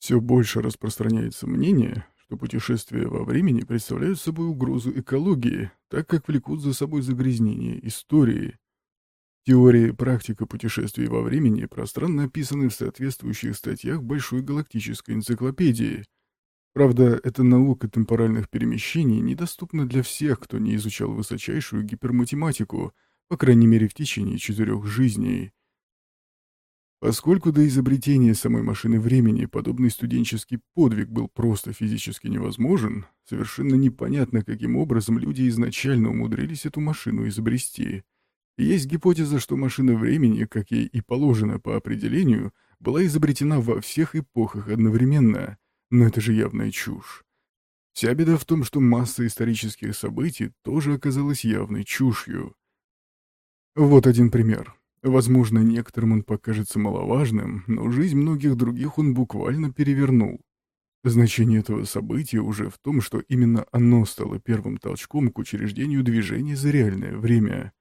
Все больше распространяется мнение, что путешествия во времени представляют собой угрозу экологии, так как влекут за собой загрязнение истории. Теория и практика путешествий во времени пространно описаны в соответствующих статьях Большой галактической энциклопедии. Правда, эта наука темпоральных перемещений недоступна для всех, кто не изучал высочайшую гиперматематику, по крайней мере в течение четырех жизней. Поскольку до изобретения самой машины времени подобный студенческий подвиг был просто физически невозможен, совершенно непонятно, каким образом люди изначально умудрились эту машину изобрести. есть гипотеза, что машина времени, как ей и положено по определению, была изобретена во всех эпохах одновременно, но это же явная чушь. Вся беда в том, что масса исторических событий тоже оказалась явной чушью. Вот один пример. Возможно, некоторым он покажется маловажным, но жизнь многих других он буквально перевернул. Значение этого события уже в том, что именно оно стало первым толчком к учреждению движения за реальное время.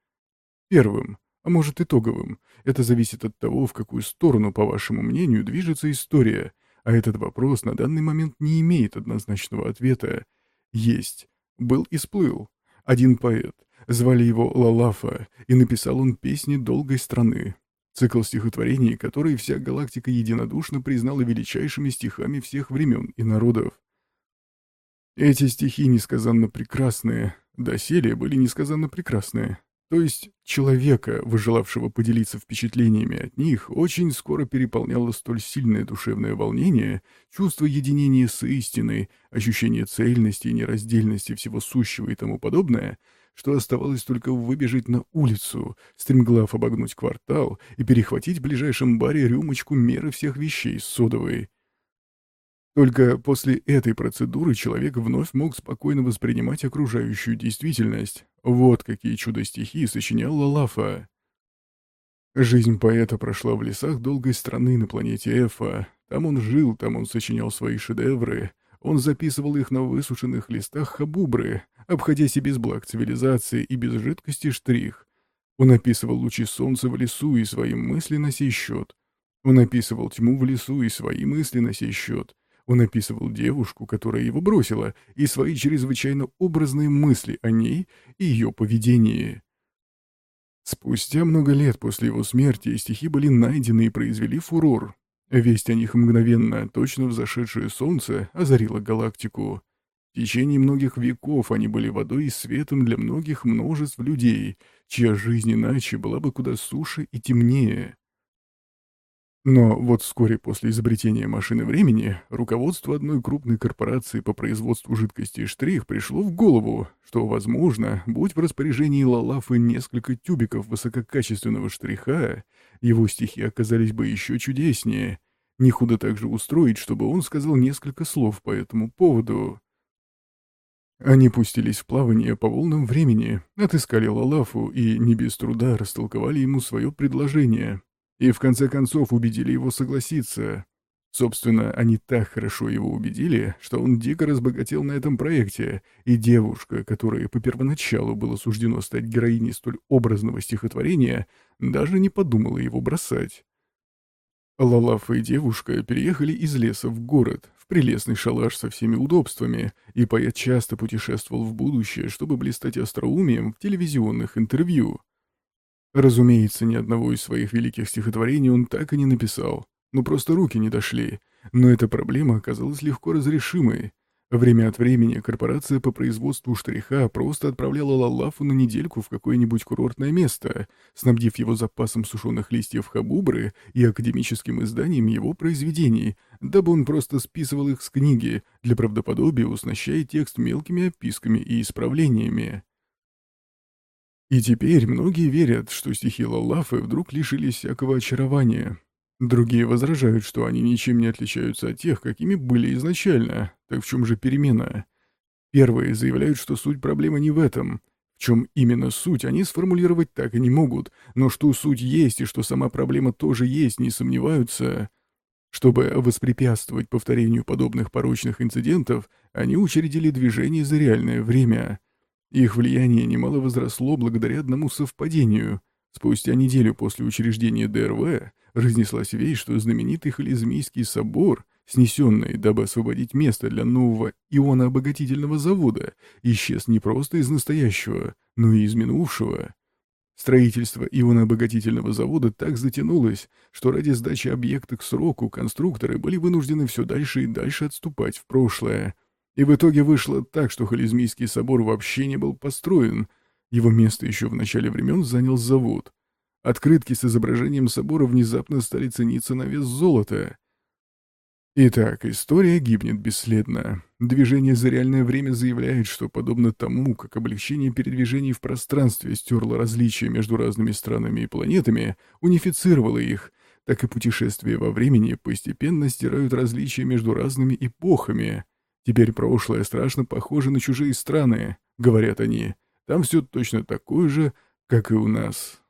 Первым, а может итоговым. Это зависит от того, в какую сторону, по вашему мнению, движется история, а этот вопрос на данный момент не имеет однозначного ответа. Есть. Был и сплыл. Один поэт, Звали его Лалафа, и написал он песни долгой страны. Цикл стихотворений, которые вся галактика единодушно признала величайшими стихами всех времен и народов. Эти стихи несказанно прекрасные, доселе были несказанно прекрасные. То есть человека, выжелавшего поделиться впечатлениями от них, очень скоро переполняло столь сильное душевное волнение, чувство единения с истиной, ощущение цельности и нераздельности всего сущего и тому подобное — что оставалось только выбежать на улицу, стремглав обогнуть квартал и перехватить в ближайшем баре рюмочку меры всех вещей с содовой. Только после этой процедуры человек вновь мог спокойно воспринимать окружающую действительность. Вот какие чудо-стихи сочинял Лалафа. Жизнь поэта прошла в лесах долгой страны на планете Эфа. Там он жил, там он сочинял свои шедевры. Он записывал их на высушенных листах хабубры, обходясь и без благ цивилизации, и без жидкости штрих. Он описывал лучи солнца в лесу и свои мысли на сей счет. Он описывал тьму в лесу и свои мысли на сей счет. Он описывал девушку, которая его бросила, и свои чрезвычайно образные мысли о ней и ее поведении. Спустя много лет после его смерти стихи были найдены и произвели фурор. Весть о них мгновенно, точно взошедшее солнце, озарила галактику. В течение многих веков они были водой и светом для многих множеств людей, чья жизнь иначе была бы куда суше и темнее. Но вот вскоре после изобретения машины времени руководство одной крупной корпорации по производству жидкости «Штрих» пришло в голову, что, возможно, будь в распоряжении Лалафы несколько тюбиков высококачественного штриха, его стихи оказались бы еще чудеснее. Не худо также устроить, чтобы он сказал несколько слов по этому поводу. Они пустились в плавание по волнам времени, отыскали Лалафу и не без труда растолковали ему свое предложение. И в конце концов убедили его согласиться. Собственно, они так хорошо его убедили, что он дико разбогател на этом проекте, и девушка, которой по первоначалу было суждено стать героиней столь образного стихотворения, даже не подумала его бросать. Лалафа и девушка переехали из леса в город, в прелестный шалаш со всеми удобствами, и поэт часто путешествовал в будущее, чтобы блистать остроумием в телевизионных интервью. Разумеется, ни одного из своих великих стихотворений он так и не написал, ну просто руки не дошли, но эта проблема оказалась легко разрешимой. Время от времени корпорация по производству штриха просто отправляла Лалафу на недельку в какое-нибудь курортное место, снабдив его запасом сушеных листьев хабубры и академическим изданием его произведений, дабы он просто списывал их с книги, для правдоподобия уснащая текст мелкими описками и исправлениями. И теперь многие верят, что стихи Лалафы вдруг лишились всякого очарования, Другие возражают, что они ничем не отличаются от тех, какими были изначально. Так в чем же перемена? Первые заявляют, что суть проблемы не в этом. В чем именно суть, они сформулировать так и не могут, но что суть есть и что сама проблема тоже есть, не сомневаются. Чтобы воспрепятствовать повторению подобных порочных инцидентов, они учредили движение за реальное время. Их влияние немало возросло благодаря одному совпадению. Спустя неделю после учреждения ДРВ разнеслась вещь, что знаменитый Хализмийский собор, снесенный, дабы освободить место для нового ионообогатительного завода, исчез не просто из настоящего, но и из минувшего. Строительство ионообогатительного завода так затянулось, что ради сдачи объекта к сроку конструкторы были вынуждены все дальше и дальше отступать в прошлое. И в итоге вышло так, что Хализмийский собор вообще не был построен. Его место еще в начале времен занял завод. Открытки с изображением собора внезапно стали цениться на вес золота. Итак, история гибнет бесследно. Движение за реальное время заявляет, что подобно тому, как облегчение передвижений в пространстве стерло различия между разными странами и планетами, унифицировало их, так и путешествия во времени постепенно стирают различия между разными эпохами. Теперь прошлое страшно похоже на чужие страны, говорят они. Там все точно такое же, как и у нас.